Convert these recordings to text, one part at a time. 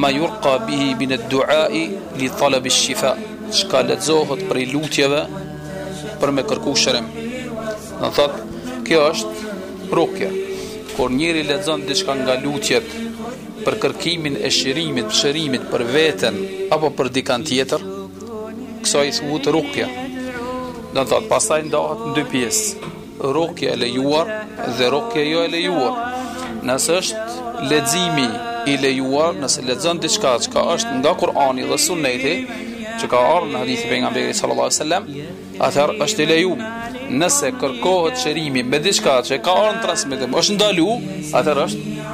Ma yurqa bihi min ad-du'a'i li talab ash-shifa. Çka lexohet prej lutjeve për me kërku shërim. Do thot, kjo është rukja. Kur njëri lexon diçka nga lutjet për kërkimin e shërimit, shërimit për veten apo për dikan tjetër, kësaj i thuhet rukja. Do thot, pastaj ndahet në dy pjesë. Rukja e lejuar dhe rukja jo e lejuar. Nëse është leximi i lejuar, nëse lexon diçka që është nga Kur'ani dhe Sunneti, që ka ardhur në hadithin e pejgamberit sallallahu alajhi wasallam, atëherë është i lejuar. Nëse kërkohet shërimi me diçka që ka ardhur në transmetim, është ndalu, atëherë është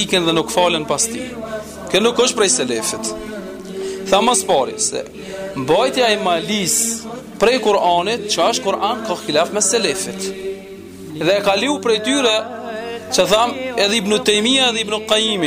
iken dhe nuk falen pas ti. Kjo nuk është prej selefit. Tha ma s'pari se mbajtja e hajmalisë prej Kur'anit, që është Kur'an ka khilaf me selefit. Dhe e ka leju prej tyre që thamë edhe Ibn Taymija dhe Ibn Qayyim.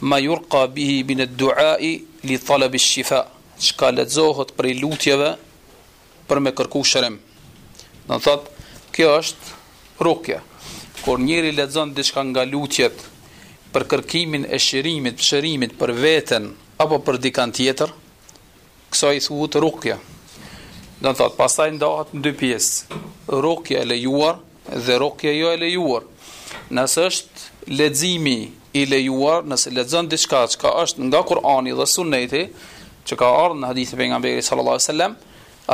Ma yurqa bihi min ad-du'a'i li talab ash-shifa, çka lexohet prej lutjeve për me kërku shërim. Do të thotë, kjo është rukja. Kur njëri lexon diçka nga lutjet për kërkimin e shërimit, shërimit për veten apo për dikan tjetër, Kësaj i thuhet rukja. Do të thotë, pastaj ndahet në dy pjesë. Rukja e lejuar dhe rukja jo e lejuar. Nëse është leximi i lejuar, nëse lexon diçka që është nga Kur'ani dhe Sunneti, që ka ardhur në hadithin e pejgamberit sallallahu alajhi wasallam,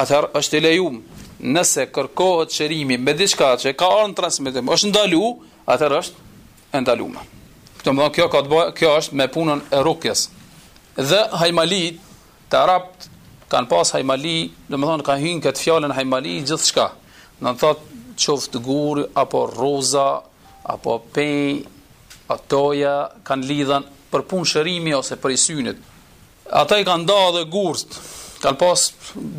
atëherë është i lejuar. Nëse kërkohet shërimi me diçka që ka ardhur në transmetim, është ndalu, atëherë është e ndalume. Domthon kjo ka të bëjë, kjo është me punën e rukjes. Dhe hajmalitë arabt kanë pas hajmali, domthon ka hy n'këtë fjalën hajmali gjithçka. Do të thotë qoftë gur apo rruza apo pe ato ja kanë lidhë për punë shërimi ose prej synit. Ata i kanë nda edhe gurt, kanë pas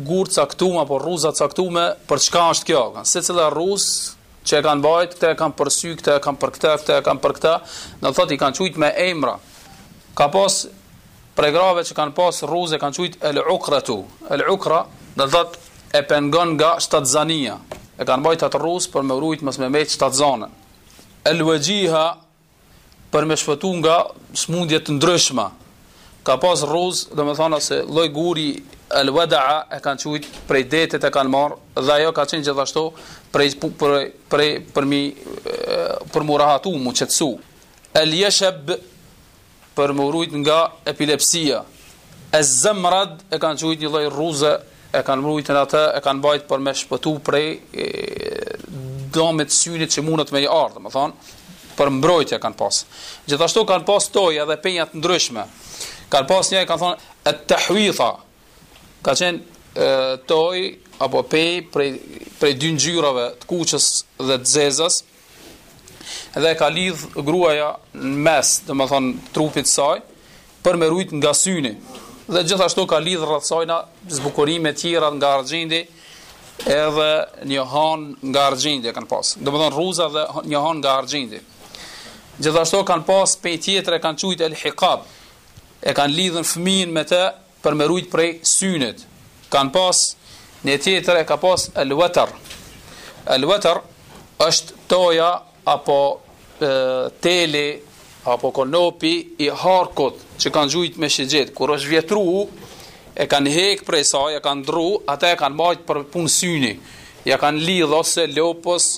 gurë t'caktume, apo rruza t'caktume, për çka është kjo, kanë, secila rruzë, që e kanë bajt, këte e kanë për sy, këte e kanë për këte, këte e kanë për këte, do thot i kanë qujtë me emra, ka pas prej grave që kanë pas rruze kanë qujt el ukratu el ukra do të thot e pengon nga shtatzania e kanë bajt atë rruz për m'u rujt mos me met shtatzanën el wajiha për me shpëtu nga smundje të ndryshme. Ka pas rruz, domethanë se lloj guri el wedaa e kanë qujt prej detit e kanë marrë, dhe ajo ka qenë gjithashtu prej, prej, prej për mi për m'u rahatu, m'u qetësu. El jesheb, për me u rujt nga epilepsia. E zëmrrad e kanë qujt një lloj rruze, e kanë rujt atë, e kanë bajt për me shpëtu prej e, domethënë synit që mundët me i ardhë, domethënë, për mbrojtja kanë pas. Gjithashtu kanë pas toj edhe penja të ndryshme. Kanë pas një e kanë thonë, e të huitha, ka qenë toj, apo pej, prej, prej dy ngjyrave të kuqes dhe të zezës, dhe e ka lidh gruaja në mes, domethënë, trupit saj, për me u rujt nga syni, dhe gjithashtu ka lidh rreth saj disa zbukurime tjera nga argjendi, edhe një han nga argjendi e kanë pas, domethënë, rruza dhe një han nga argjendi. Gjithashtu kanë pas një pe tjetër e kanë qujt el hikab, e kanë lidh fëmin me te, për me u rujt prej synit kanë pas një tjetër e ka pas el weter el weter është toja apo e, teli apo konopi i harkut që kanë gjujt me shigjet kur është vjetru e kanë hek prej saj e kanë ndrru atë e kanë bajt për punë syni ja kanë lidh ose lopës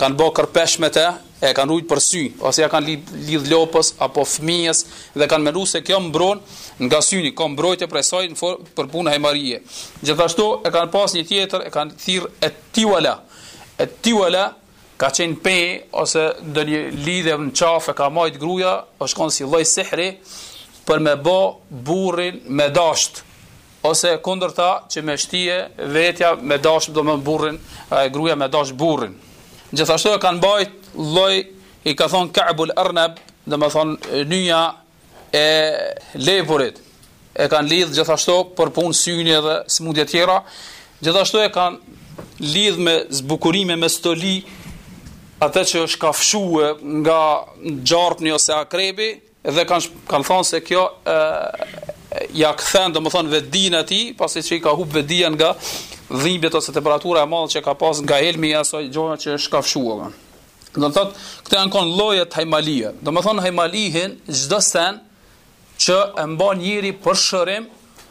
kanë bo kërpesh me te e kanë rujt për sy, ose ja kanë lidh lopës apo fëmijës dhe kanë mendu se kjo mbron nga syni, ka mbrojt prej saj në formë për punë hajmalie. Gjithashtu e kanë pas një tjetër, e kanë thirr et tiwala. Et tiwala ka qenë pe ose ndonjë lidhje në qafë ka majt gruaja, është kon si lloj sihri për me bo burrin me dasht. Ose kundërta që me shti veten me dash do me burrin, e gruaja me dash burrin. Gjithashtu e kanë bajt lloj, i ka thonë Ka'bul Arnab, domethënë nyja e lepurit, e kanë lidh gjithashtu për punë syni dhe smundje tjera, gjithashtu e kanë lidh me zbukurime me stoli atë që është kafshue nga gjarpni ose akrebi Dhe kanë kanë thënë se kjo ë ja kthen domethënë vetëdijen e tij, pasi që i ka hup vetëdija nga dhimbjet ose temperatura e madhe që ka pas nga helmi i asaj gjoje që është kafshuar. Domethënë, këto janë kon llojet e hajmalive. Domethënë hajmali hin çdo sen që e mban njeri për shërim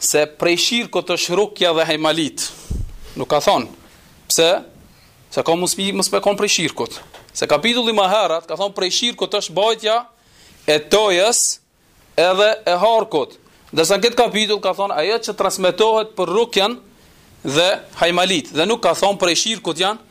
se prej shirkut është rukja dhe hajmalit. Nuk ka thonë, pse? Se ka mundësi mos me kon prej shirkut. Se kapitulli ma herët ka thonë prej shirkut është bajtja e tojës edhe e harkut. Ndërsa në këtë kapitull ka thonë ajo që transmetohet për rukjen dhe hajmalit dhe nuk ka thonë prej shirkut janë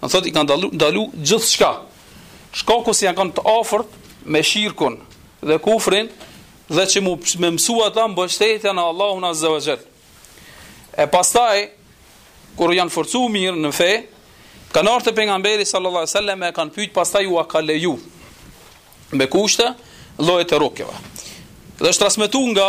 Në thot i ka ndalu, ndalu gjithçka. Shkaku se janë kanë të afërt me shirkun dhe kufrin dhe që mu me msu ata mbështetja në Allahun Azza wa Gjell. E pastaj, kur janë forcu mirë në fe, kanë ardh te pejgamberi sallallahu alai sallam e kanë pyt pastaj jua ka leju me kushte llojet e rukjeve. Dhe është transmetu nga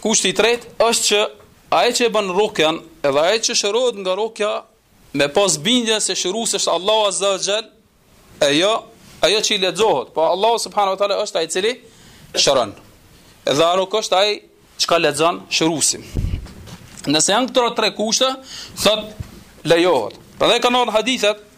Kushti i tretë është që ai që e bën rukjen, edhe ai që shërohet nga rukja me pas bindjen se shëruesi është Allahu Azza wa Jall, e jo ajo që i lexohet, po Allahu subhanahu wa taala është ai i cili shëron. Edhe ai nuk është ai çka lexon shëruesin. Nëse janë këto tre kushte, thot lejohet. Prandaj kanë ardh hadithet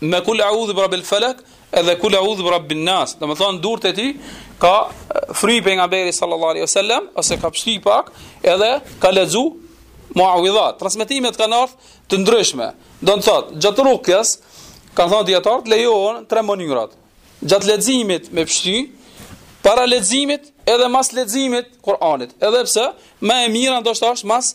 me kul a'udhu bi rabbil falak edhe kul a'udhu bi rabbin nas do të thon durt e tij i ka fri pejgamberi sallallahu alaihi wasallam ose ka pshti pak edhe ka lexu muawidhat transmetimet kanë ardh të ndryshme do të thot gjatë rukjes kanë thënë dijetarët lejohen tre mënyrat gjatë leximit me pshti para leximit edhe mas leximit Kur'anit edhe pse më e mira ndoshta është mas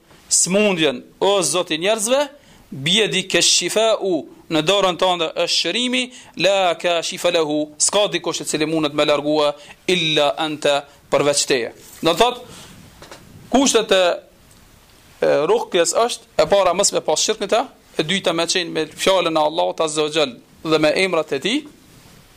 Sëmundjen, o Zot i njerëzve, bijedike esh-shifa'u, në dorën tënde është shërimi, la kashifa lehu, s'ka dikush i cili mundet me e largue, illa anta, përveç teje. Do thot, kushtet e rukjes është, e para mos me pas shirk në të, e dyta me qenë me fjalën e Allahut azza wa jall dhe me emrat e tij,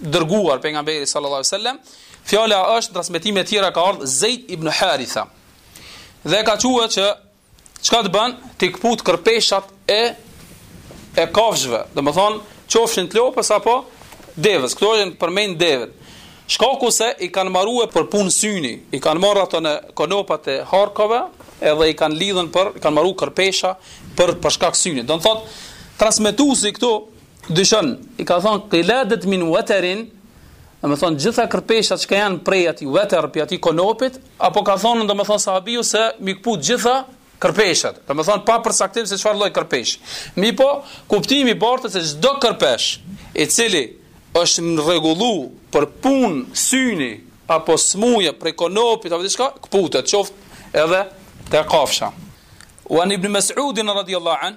dërguar pejgamberi sallallahu alaihi wasallam, fjala është transmetime të tjera ka ardhur Zeid ibn Haritha. Dhe ka thua që çka të bën, t'i kput kërpeshat e e kafshëve, domethënë qofshin të lopës apo devës, këto janë përmend devët. Shkaku se i kanë varrë për punë syni, i kanë marrë ato në konopat e harkove, edhe i kanë lidhën për, i kanë varrë kërpesha për për shkak syni. Do të thotë transmetuesi këtu Dyshon, i ka thonë qiladet min waterin, domethonë gjitha kërpeshat çka janë prej atij water, prej atij konopit, apo ka thonë, domethonë sahabiu, se m'i këput gjitha kërpeshat, domethonë pa përcaktim se çfarë lloj kërpesh. Mirëpo, kuptimi bart se çdo kërpesh, i cili është rregullu për pun syni, apo smuje prej konopit, apo diçka, këputet, qoftë edhe te kafsha. Wa an ibn Mas'udin radiallahu an,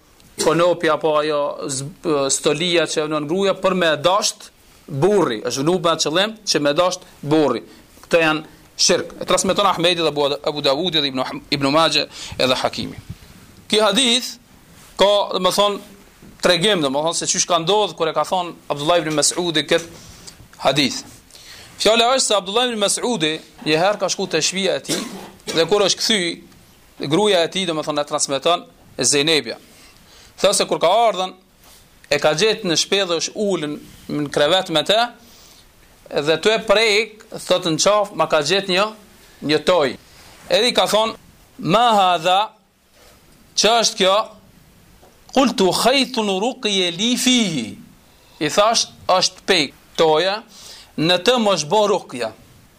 Konopi apo ajo stolia që vënon gruja për me dasht burri, është vënu me qëllim që me dasht burri. Këto janë shirk. E transmeton Ahmedi dhe Abu Davudi dhe Ibn Ibn Majah edhe Hakimi. Ky hadith ka, do të thon, tregim, do të thon se qysh ka ndodhur kur e ka thon Abdullah ibn Mas'udi kët hadith. Fjala është se Abdullah ibn Mas'udi një herë ka shku te shpia e tij dhe kur është kthy Gruaja e tij domethënë na transmeton Zejnebja. Thotë se kur ka ardhun e ka gjetë në shpi edhe është ulun në krevet me te dhe tu e prek, thotë në qafë, m'a ka gjetë një, një tojë. Edhe i ka thonë, ma hadha, çë është kjo, kultu hajtun rukije li fihi, i thashë, është pe, tojë, në të më është bo rukja.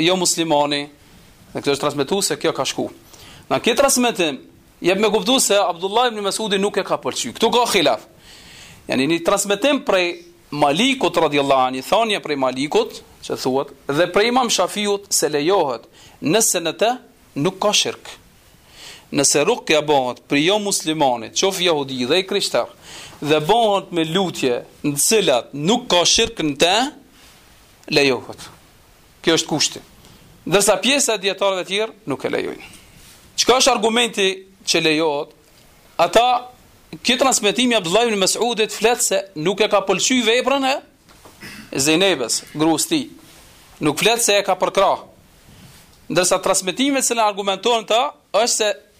jo muslimani, në këtë është transmetuar se kjo ka shku. Në këtë transmetim jep me kuptuar se Abdullah ibn Mas'udi nuk e ka pëlqy. Ktu ka hilaf. Janë një transmetim prej Malikut radijallahu anhu, thonje prej Malikut, që thuhet, dhe prej Imam Shafiut se lejohet, nëse në të nuk ka shirk. Nëse rukja bëhet prej jo muslimanit, qof jahudi dhe i krishtar, dhe bëhet me lutje në cilat nuk ka shirk në të, lejohet. Kjo është kushti. Ndërsa pjesa e dijetarëve të tjerë nuk e lejojnë. Çka është argumenti që lejohet? Ata ky transmetim i Abdullah ibn Mas'udit flet se nuk e ka pëlqy veprën e Zejnebes, gruas tij. Nuk flet se e ka përkrah. Ndërsa transmetimi që argumentohen ata është se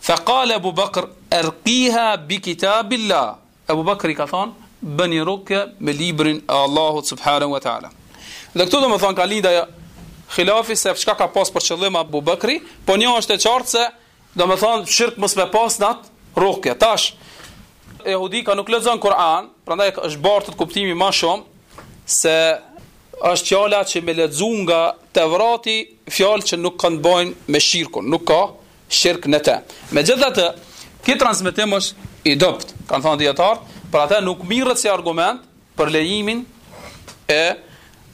Fa kale Ebu Bekr, Irkiha bi kitabillah, Ebu Bekri ka thonë, bëni rukje me librin e Allahut subhanahu wa taala. Dhe këtu domethonë ka lind ai hilafi se çka ka pas për qëllim Abu Bakri, po një është e qartë se domethonë shirk mos me pas n'at rukje. Tash jehudija nuk lexon Kur'an, prandaj është bartë kuptimi ma shumë se është fjala që me lexu nga Tevrati, fjalë që nuk kanë të bojnë me shirkun, nuk ka shirk në të. Megjithatë, ky transmetim është i dobët, kanë thënë dijetarët, për atë nuk mirret si argument për lejimin e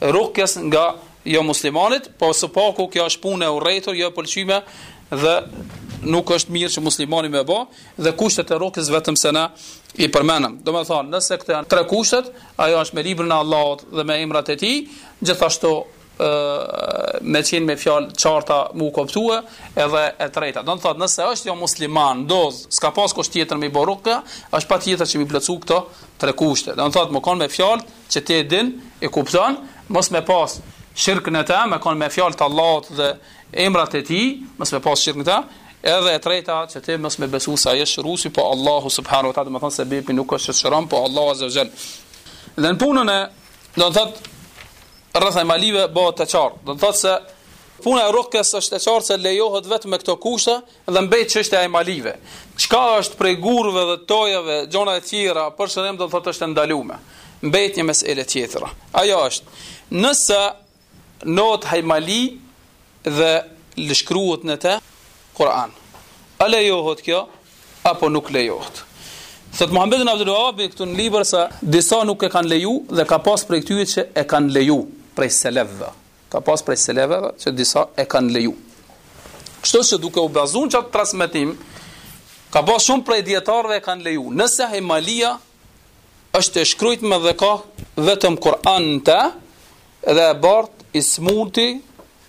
rukjes nga jo muslimanit, po së paku kjo është punë e urrejtur, jo e pëlqyme dhe nuk është mirë që muslimani me e bo, dhe kushtet e rukjes vetëm se na i përmendëm. Domethonë, nëse këto janë tre kushtet, ajo është me librin e Allahut dhe me emrat e tij, gjithashtu me qenë me fjalë të qarta me u kuptue edhe e treta. Domethonë nëse është jo musliman, domosdo, s'ka pas kush tjetër me i bo rukje, është patjetër që m'i plotësu këto tre kushte. Domethonë me konë me fjalë që ti e din, e kupton, mos me pas shirk në ta, me konë me fjalë të Allahut dhe emrat e tij, mos me pas shirk në ta, edhe e treta që ti mos me besu se ai është shërusi, po Allahu subhanehu ve teala, domethonë sebebi nuk është që shëron, po Allahu azze ve xhel. Dhe në punën e, domethonë, rreth hajmalive bëhet e qartë. Do të thotë se puna e rukjes është e qartë se lejohet vetëm me këto kushte dhe mbet çështja e hajmalive. Çka është prej gurëve dhe tojave, gjana të tjera, për shërim do të thotë është e ndaluar. Mbet një meselë tjetër. Ajo është, nëse lidhet hajmali dhe shkruhet në të Kur'an. A lejohet kjo? apo nuk lejohet. Thot Muhammed ibn Abdul Wahhab këtu në libër se disa nuk e kanë leju dhe ka pas prej tyre që e kanë leju prej selefëve. Ka pas prej selefëve që disa e kanë leju. Kështu që duke u bazuar çat transmetim ka pas shumë prej dijetarëve e kanë leju. Nëse hajmalia është e shkruajt me dhe ka vetëm Kur'an në të dhe e bart i smurti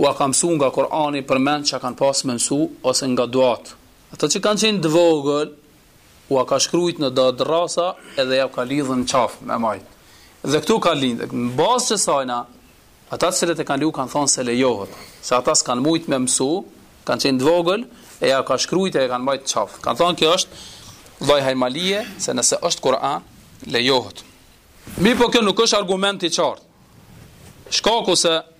Ua ka mësu nga Kur'ani përmendsh çka kanë pas me mësu ose nga duat. Ata që kanë qenë të vogël ua ka shkrujt në do dërrasa edhe jau ka lidhë në qafë me majtë. Dhe këtu ka lindë. Në bazë të kësajna, ata të cilët e kanë leju kanë thonë se lejohet. Se ata s'kanë mujtë me mësu, kanë qenë të vogël, e ja ka shkrujt e ja kanë majtë në qafë. Kanë thonë kjo është lloj hajmalije, se nëse është Kur'an, lejohet. Mirëpo kjo nuk është argument i qartë. Shkaku se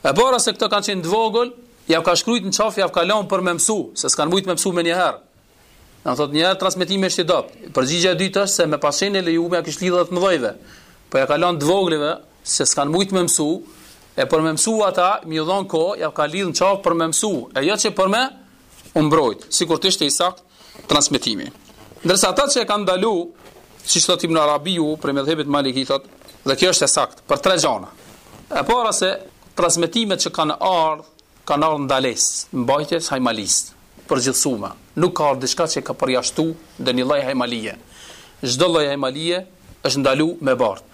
E para se këto kanë qenë të vogël, ja ka shkruajt në qaf, ja ka lënë për me mësu, se s'kan mujt me mësu menjëherë. Na thot një herë transmetimi është i dobët. Përgjigja e dytë është se me pas kenë e lejuar ja kish lidhur të mëdhëve. Po ja ka lënë të voglëve se s'kan mujt me mësu, e për me mësu ata, me i dhon kohë, ja ka lidhur në qaf për me mësu, e jo që për me u mbrojt, sikur të ishte i saktë transmetimi. Ndërsa ata që e kanë ndalu, siç thot Ibn Arabiu, prej medhhebit Maliki thot, dhe kjo është e sakt, për tre gjana. E para se transmetimet që kanë ardhë, kanë ardhë ndales, e mbajtjes së hajmalis, përgjithësume. Nuk ka ardhë diçka që e ka përjashtu ndonjë lloj hajmalije. Çdo lloj hajmalije është ndalu me bartë.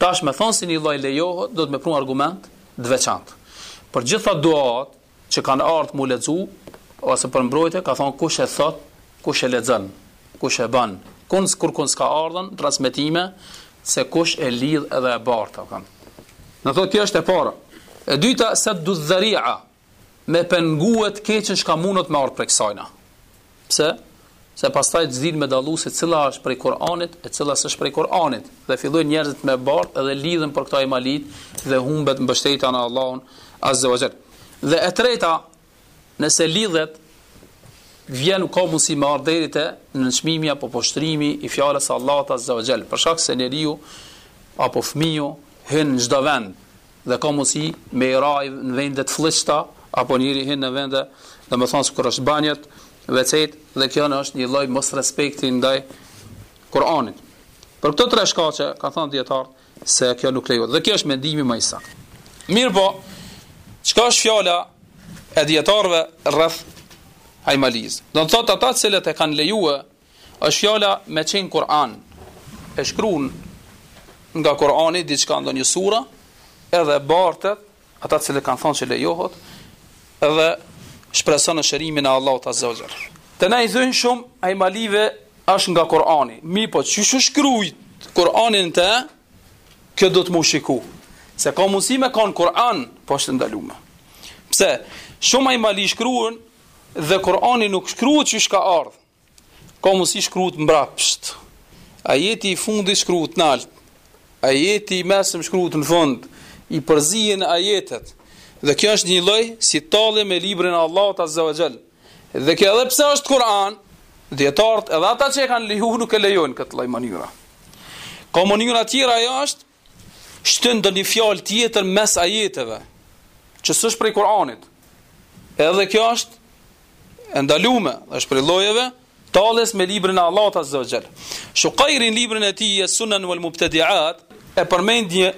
Tash me thonë se një lloj lejohet, duhet me prunë argument të veçantë. Për gjithë duat, që kanë ardh m'u lexu ose për mbrojtje ka thon kush e thot kush e lexon kush e ban kun kurkun s'ka ardh në transmetime se kush e lidh edhe e bart apo kan në thot kjo është e para e dyta se duhet me pengu të keqen çka mundet me ardh prej kësajna Pse? Se pastaj s'din me dallu se cila është prej Kur'anit e cila s'është prej Kur'anit, dhe fillojnë njerëzit me bartë dhe lidhen për këto hajmalitë dhe humbet mbështetja në Allahun azze wa xhel. Dhe e treta, nëse lidhet vjen ka mundësi me ardhë deri te nënçmimi apo poshtrimi i fjalës së Allahut azze wa xhel, për shkak se njeriu apo fëmiu hyn në çdo vend, dhe ka mundësi me i ra në vende të flliqta apo njëri hin në vende domethënë sikur është banjot wc-t dhe kjo në është një lloj mosrespekti ndaj Kur'anit për këto tre shkaqe kanë thënë dijetarët se kjo nuk lejohet dhe kjo është mendimi më i saktë mirëpo çka është fjala e dijetarëve rreth hajmalisë. Do të thotë ata të cilët e kanë lejuar Është fjala me qenë Kur'an. E shkruan nga Kur'ani diçka ndonjë sura, edhe bartet, ata të cilët kanë thënë se lejohet, edhe shpreson në shërimin e Allahut azza wa jall. Domethënë shumë hajmali është nga Kur'ani. Mirëpo qysh u shkru Kur'ani te kjo duhet me shiku. Se ka mundësi me kanë Kur'an, po është ndaluar. Pse? Shumë hajmali shkruhen dhe Kur'ani nuk shkruhet qysh ka ardhë. Ka mundësi shkruhet mbrapsht. Ajeti i fundit shkruhet nalt. Ajeti i mesëm shkruhet në fund. I përzihen ajetet. Dhe kjo është një lloj si tallje me librin e Allahut Azza wa Jall. Dhe kjo edhe pse është Kur'an, dijetarët edhe ata që e kanë leju nuk e lejojnë këtë lloj mënyre. Ka mënyra tjera ajo është shtin ndonjë fjalë tjetër mes ajeteve, që s'është prej Kur'anit. Edhe kjo është e ndalume, është prej llojeve të talljes me librin e Allahut azza wa jall. Shuqairi në librin e tij e Sunan wal Mubtadi'at e përmend një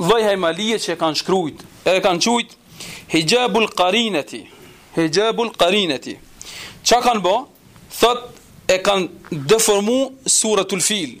lloj hajmalie që e kanë shkruajt, e kanë quajt Hijabul Qarinati. Hijabul Qarinati. Çka kanë bo? Thot e kanë deformu suratul fil.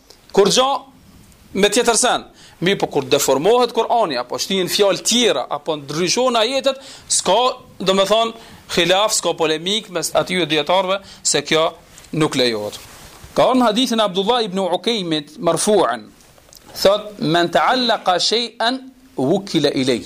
Kurgjo me tjetër sen. Mirëpo kur deformohet Kur'ani apo shtihen fjalë tjera apo ndryshohen ajetet, s'ka, domethënë, khilaf, s'ka polemikë mes atyre dijetarëve se kjo nuk lejohet. Ka ardh në hadithin e Abdullah ibn Ukaymit marfu'an, thot men ta'allaqa shay'an wukila ilay.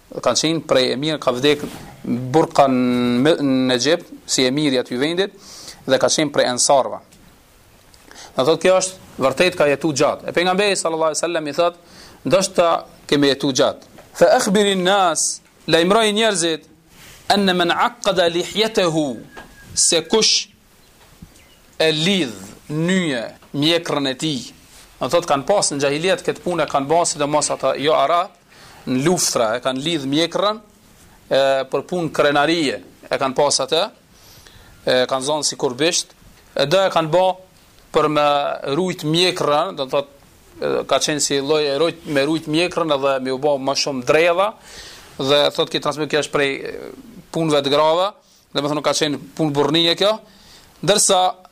Ka qenë prej emir, ka vdek në Burka në Egjipt, si emir i atij vendit, dhe ka qenë prej ensarve. Domethënë, kjo është, vërtet ka jetu gjatë. E Pejgamberi, sallallahu alejhi sallam, i thotë, ndoshta ke me jetu gjatë. Fe ekhbirin nas, lajmëroji njerëzit, enne men akkada lihjetehu, se kush e lidh nyje mjekrën e tij. Domethënë, kanë pasë në xhahilijet këtë punë, e kanë pasë sidomos ata, jo arabë, në luftra, e kanë lidhë mjekrën, e, për punë krenarie, e kanë pas atë, e kanë zonë sikur bisht, e dhe e kanë bo për me rujt mjekrën, do të thotë, ka qenë si lloj e rujt me rujt mjekrën edhe me u bë më shumë dredha dhe thotë që transmeton kjo është prej punëve të grave, domethënë s'ka qenë punë burrnie kjo, ndërsa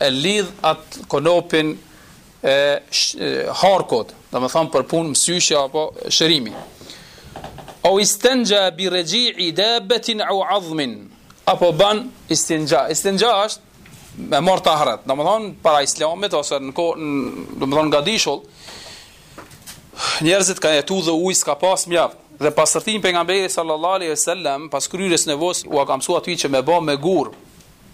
e lidh atë konopin e harkut, domethënë për punë mësyshja apo shërimi. Au istenxha bi rexhii dabbetin au adhmin, apo ban istenxha. Istenxha është me marrë tahret, domethënë para islamit, ose në kohën, domethënë n'gadishull, njerëzit ka jetu dhe ujë s'ka pas mjaft. Dhe pastrim pejgamberi sallallahu alaihi wasallam, pas kryerjes nevojës, ua ka mësu atyre që me ba me gurë,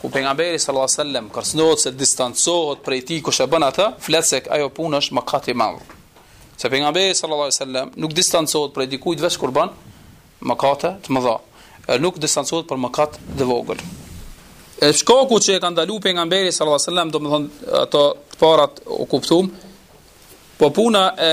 ku pejgamberi sallallahu alaihi wasallam kërcënohet se distancohet prej tij kush e bën atë, flet se ajo punë është mëkat i madh. Se pejgamberi sallallahu alaihi wasallam nuk distancohet prej dikujt veç kur ban mëkate të mëdha, e nuk distancohet për mëkat të vogël. E shkaku që e ka ndalu pejgamberi sallallahu alaihi wasallam, domethënë ato të parat u kuptuam, po puna e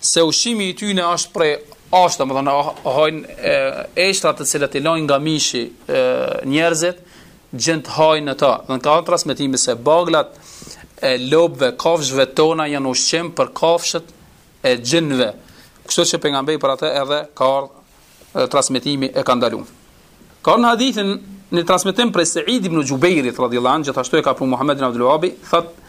se ushqimi i tyne është prej ashtit, domethënë, hajnë eshtrat të cilët i lajnë nga mishi e, njerëzit, xhinët hajnë në ta. Dhe ka transmetime se baglat e lopëve, kafshëve tona janë ushqim për kafshët e xhinëve. Kështu që pejgamberi për atë edhe ka ardhë transmetimi e ka ndalu. Ka në hadithin në transmetim prej Seid ibn Xhubejrit, radijallahu anhu, gjithashtu e ka pru Muhammed ibn Abdulvehabi, thotë,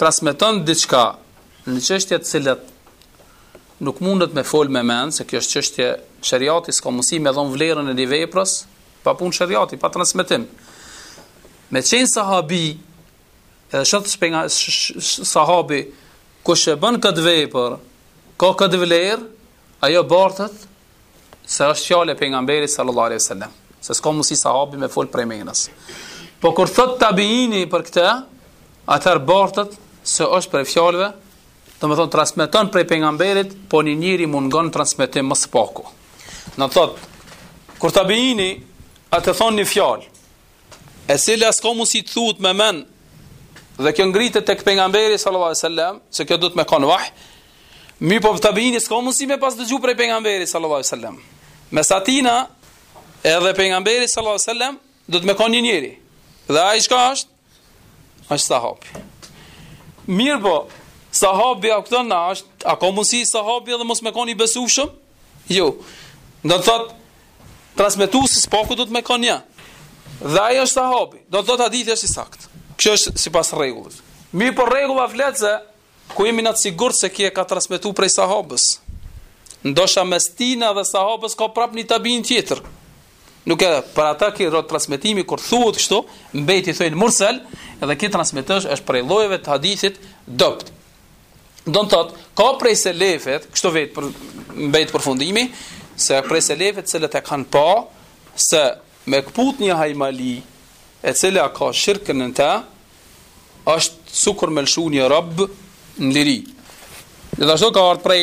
Transmeton diçka në çështje të cilat nuk mundet me fol me mend se kjo është çështje sheriati s'ka mundësi me dhon vlerën e një veprës pa punë sheriati, pa transmetim. Me qenë sahabi, edhe thotë pejga, sh, sh, sahabi, kush e bën këtë vepër, ka këtë vlerë, Ajo bartet se është fjalë e pejgamberit sallallahu alaihi wasallam, se s'ka mundësi sahabi me fol prej menës. Po kur thot tabiini për këtë, atëherë bartet se është prej fjalëve, domethënë transmeton prej pejgamberit, po një njeri mungon në transmetim më së paku. Do thotë kur tabiini atë thon një fjalë, e cila s'ka mundësi të thuhet me men, dhe kjo ngritet tek pejgamberi sallallahu alajhi wasallam, se kjo duhet me kon vahj. Mirëpo tabiini s'ka mundësi me pas dëgju prej pejgamberit sallallahu alajhi wasallam. Mes atina edhe pejgamberit sallallahu alajhi wasallam duhet me kon një njeri. Dhe ai çka është? Është sahabi. Mirëpo, sahabi a këtën është, a ka mundësi sahabi edhe mos me kon i besushëm? Jo, do të thotë, transmetuesi së paku duhet me kon një. Dhe ai është sahabi. Do të thotë hadithi është i saktë. Kjo është sipas rregullës. Mirëpo rregulla flet se ku jemi ne të sigurt se ky e ka transmetuar prej sahabës. Ndoshta mes tina dhe sahabës ka prap një tabiin tjetër. Nuk e për ata ky lloj transmetimi kur thuhet kështu, mbet i thonë mursel, edhe ky transmetim është prej llojeve të hadithit të dobët. Do të thotë, ka prej selefëve, kështu vetëm mbet përfundimi, se prej selefëve të cilët e kanë pa, se me këput një hajmali, e cila ka shirkun në të, është sukur me lëshu një rob në liri. Dhe dhe ashtu ka ardhë prej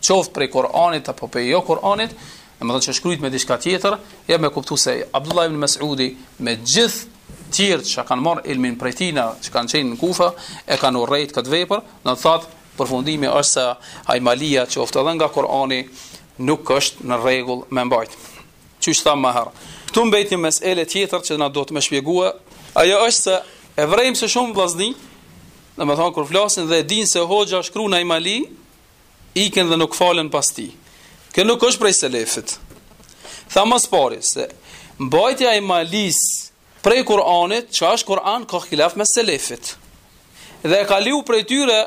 qoftë prej Kur'anit apo prej jo Kur'anit, domethënë që shkruhet me diçka tjetër, e me kuptu se Abdullah ibn Mas'udi me gjithë të tjerët që kanë marrë ilmin prej tijna që kanë qenë në Kufa e kanë urrejt këtë vepër, do të thotë përfundimi është se hajmalia qoftë edhe nga Kur'ani nuk është në rregull me mbajt. Qysh thamë ma herët. Ktu mbet një meselë tjetër që na duhet ta shpjegojmë, ajo është se e vrejmë se shumë vllazni Domethënë, kur flasin dhe din se hoxha shkrun hajmali, ikin dhe nuk falen pas tij. Kjo nuk është prej selefit. Thamë së pari, se mbajtja e hajmalisë prej Kur'anit, që është Kur'an, ka khilaf mes selefit. Dhe e ka leju prej tyre,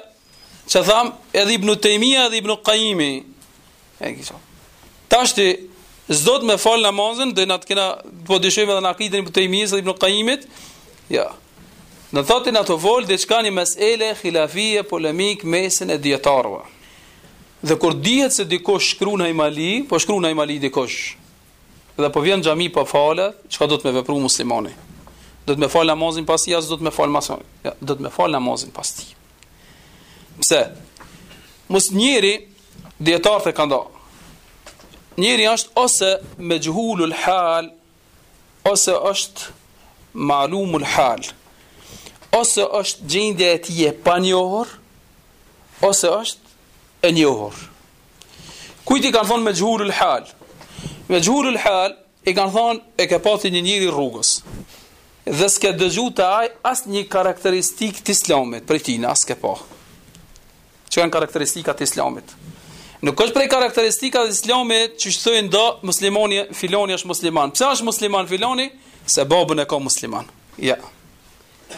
qysh thamë, edhe Ibnu Tejmija edhe Ibnu Kajimi, E kështu. Tashti, a do t' me falë namazin, dhe ne tek e kena, po dyshojmë edhe në akiden e Ibnu Tejmijes dhe Ibnu Kajimit, jo. Në thotin ato folë, dhe që ka një mesele, khilafie, polemik, në mesin e dijetarëve. Dhe kur dihet se dikush shkrun hajmali, po shkrun hajmali dikush, dhe po vjen n'xhami po falë, çka do të me vepru muslimani? Do të me falë namazin pas tij, a s'do të me falë mas tij, jo, do të me falë namazin pas ti. Pse? Masi njeriun dijetarët e kanë nda. Njeriu është ose mexhhulul hal ose është malumul hal. Ose është gjendja e tij e panjohur ose është e njohur. Kujt i kanë thënë mexhhulul hal? Mexhhulul hal I kanë thanë, e ke pa ti një njeri rrugës, dhe s'ke dëgju te ai as një karakteristik të islamit, prej tijna, as ke pa. Çka janë karakteristikat e islamit. Nuk është prej karakteristikave të islamit, qysh thonë do muslimanë, filani është musliman. Pse është musliman filani? Se babën e ka musliman. Jo.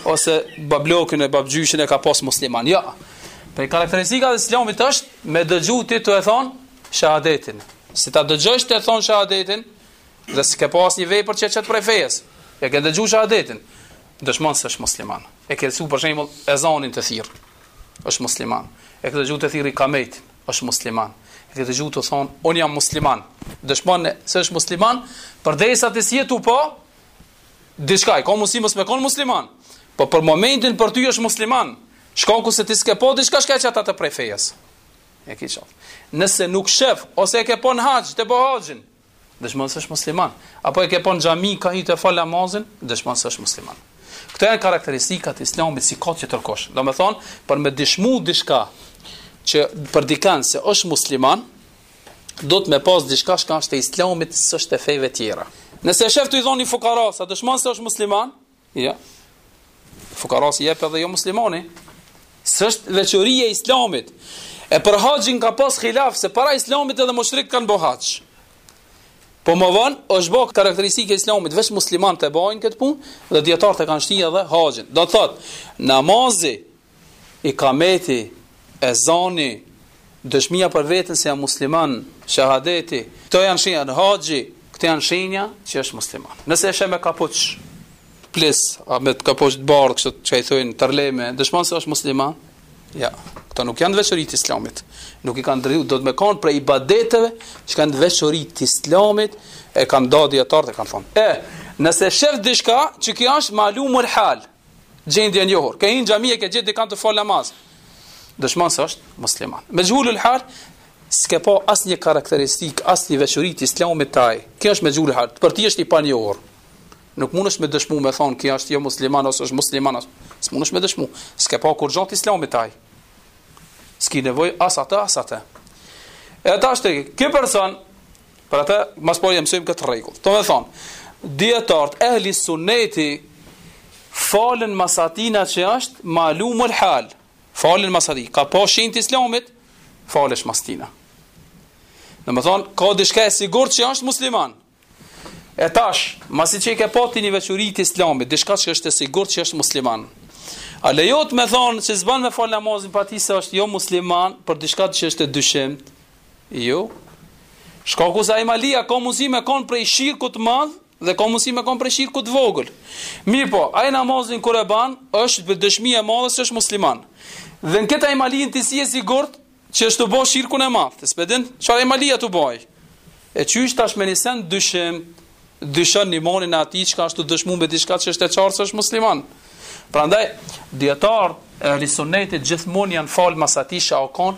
ose bablokën e babgjyshin e ka pas musliman. Jo. Prej karakteristikave të Islamit është me dëgju ti tu e thënë shahadetin. Si ta dëgjosh tu e thënë shahadetin, dhe s'ke pa asnjë vepër që e qet prej fejes. E ke dëgju shahadetin. Dëshmon se është musliman. E ke ni për shembull ezanin tu thirrë. Është musliman. E ke dëgju tu thirrë ikametin. Është musliman. E ke dëgju tu thënë un jam musliman. Dëshmon se është musliman, përderisa ti s'je tu pa diçka, ka mundësi mos me kon musliman. Po për momentin për ty është musliman. Shkaku se ti s'ke pa diçka çka e qet atë prej fejes. E ki qafë. Nëse nuk shef, ose e ke pa në haxh, tu bo haxhin, dëshmonë së është musliman. Apo e ke pa në xhami, ka hi të falë namazin, dëshmonë së është musliman. Këto janë karakteristikat e islamit s'ki çka të kërkosh. Do me thonë, për me dëshmu diçka që për dikan se është musliman, Duhet me pas diçka që është e Islamit, s'është e feve tjera. Nëse e shef tu i dhon fukaras, a dëshmon se është musliman? Jo. Ja. Fukaras i jep edhe jo muslimani. S'është veçori e Islamit. E për haxhin ka pas hilaf se para Islamit edhe mushrik kanë bë haxh. Po më vonë është bë karakteristikë e Islamit, vetëm muslimanët e bojnë këtë punë dhe dijetarët e kanë shti edhe haxhin. Do thotë, namazi ikameti, ezani, dëshmia për veten se jam musliman, shahadeti, këto janë shenja, haxhi, këto janë shenja që është musliman. Nëse është me kapuç, plis, a me kapuç të bardhë, kështu çka i thonë tërleme, dëshmon se është musliman. Ja, këto nuk janë veçori të islamit. Nuk i kanë drejtu, do të me kanë prej ibadeteve që kanë veçori të islamit, e kanë dalë dijetarët e kanë thonë. E, nëse shef diçka që kjo është malumul hal, Gjendje e njohur. Ke hi n'xhami e ke gjetë kanë tu fal namaz. Dëshmon se është musliman. Mexhhulul hal s'ke pa asnjë karakteristik, asnjë veçori të islamit te ai. Kjo është mexhhulul hal. Për ty është i panjohur. Nuk mundesh me dëshmu me thon kjo është jo musliman ose është musliman. S'mundesh me dëshmu. S'ke pa kurgja të islamit te ai. S'ke nevojë as atë as atë. E tash ti, ky person Për atë, masi po e mësojmë këtë rregull. Do me thonë, dijetarët, ehli suneti, falen mas atina që është malumul hal. Falen mas ati. Ke pa shenjë të islamit, falesh mas atina. Do me thonë, ka diçka e sigur që është musliman. E tash, masi që i ke pa ti një veçori të islamit, diçka që është e sigur që është musliman. A lejohet me thonë, që s'ban me falë namazin pas ti se është jo musliman, për diçka që është e dyshimt, Jo. Shkaku se hajmalia ka mundësi me kon prej shirkut të madh dhe ka mundësi me kon prej shirkut të vogël. Mirëpo, ai namazin kur e ban, është për dëshmi e madhe se është musliman. Dhe në këtë hajmalinë ti s'je i sigurt që është tu bo shirkun e madh. Ti s'pe din, çfarë hajmalie është tu bajt? E qysh tash me ni sen dyshim, dyshon imanin e atij që asht dëshmuar me diçka që është e qartë se është musliman. Prandaj dijetarët e ehli sunetit gjithmonë janë fal mas atij që u kon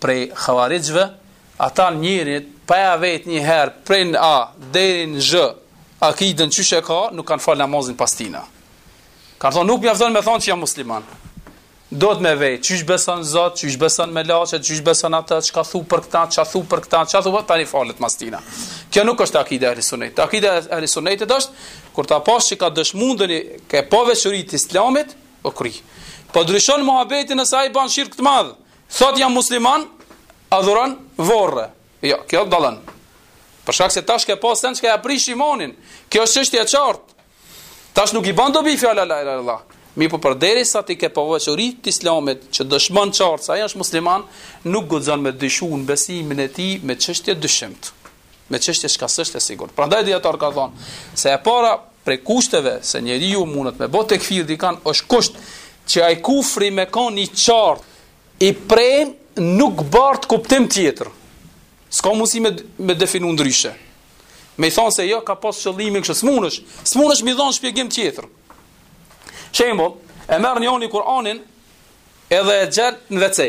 prej havarixhve, ata njerit pa ja vet një herë prej në A deri në Z, akiden çysh e ka, nuk kanë fal namazin pas tina. Kanë thonë nuk mjafton me thonë që jam musliman. Do të me vej, çysh beson Zotin, çysh beson melaqet, çysh beson ata, çka thu për këta, çka thu për këta, çka thu tani falet mas tina. Kjo nuk është akida e sunnetit. Akida e sunnetit është kur ta pash që ka dëshmu, n'e ke pa veçoritë e islamit, u kry. Po ndryshon muhabeti nëse ai bën shirk të madh, Thot jam musliman, adhuron vorre. Jo, kjo dallon. Për shkak se tash ke pa send çka ja prish imanin. Kjo është çështje e qartë. Tash nuk i ban dobi fjala la ilaha illallah. Mirëpo përderisa ti ke pa veçori të islamit që dëshmon qartë se ai është musliman, nuk guxon me dyshu në besimin e tij me çështje të dyshimt. me çështje çka s'është e sigurt. Prandaj dijetarët kanë thonë se e para prej kushteve se njeriu mundet me bë tekfir dikan është kusht që ai kufri me kanë i qartë, i prem nuk bart kuptim tjetër. S'ka mundësi me me definu ndryshe. Me thon se jo ka pas qëllimin kështu s'munësh, s'munësh me i dhonë shpjegim tjetër. Shembull, e merr njëri Kur'anin edhe e gjun në WC.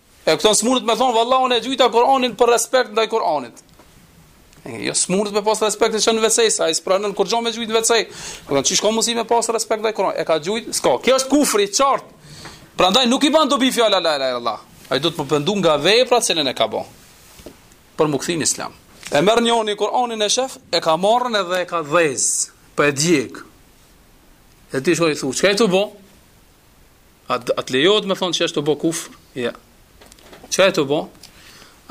E këtu s'munet me thonë, valla unë e gjujta Koranin për respekt ndaj Koranit. E, jo s'munet me pas respekt e qet në vece, se ai s'pranon kurrgjo me gjujt në vece. Këtu nuk ka mundësi me pas respekt ndaj Koranit. E ka gjujt, s'ka. Kjo është kufr i qartë. Prandaj nuk i ban dobi fjala la ilaha illallah. Ai do të pendohet nga vepra që e ka bë. Për me u kthy n'islam. E merr njëri Kur'anin e shef, e ka marrë edhe e ka dhez, po e djeg. E ti shkon i thu, çka je tu bë? A të, a të lejohet me thonë që është tu bo kufr? Jo. Çka je tu bo?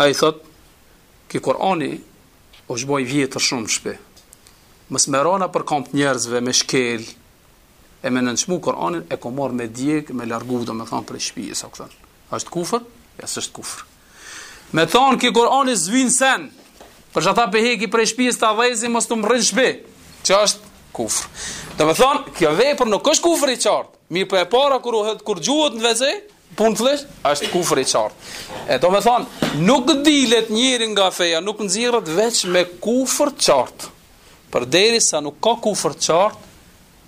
Ai thot, ky Korani është bo i vjetër shumë n'shpi. Mos me ra nëpër kamb njerëzve me shkel, e me nënçmu Koranin, e kom marr me djek, me largu, do me thonë prej shpie, sa këtën. A është kufr? Jo, s'është kufr. Me thonë ky Korani s'vyn sen, për qata po e heki prej shpisë, ta dhezi, mos të më rrinë n'shpi. Kjo është kufr. Do me thonë, kjo vepër nuk është kufr i qartë. Mirëpo po e para kur, kur gjuhet në vece, punë e lehtë, është kufër i qartë. E do me thonë, nuk dilet njeri nga feja, nuk nxirret veç me kufër të qartë. Përderisa nuk ka kufër të qartë,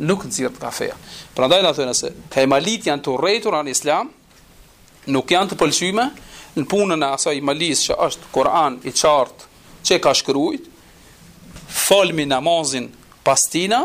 nuk nxirret nga feja. Prandaj na thonë se, hamajlitë janë të urrejtura në islam, nuk janë të pëlqyme, në punën e asaj hamajlisë që është Koran i qartë që ka shkrujt, falmi namazin pas tina,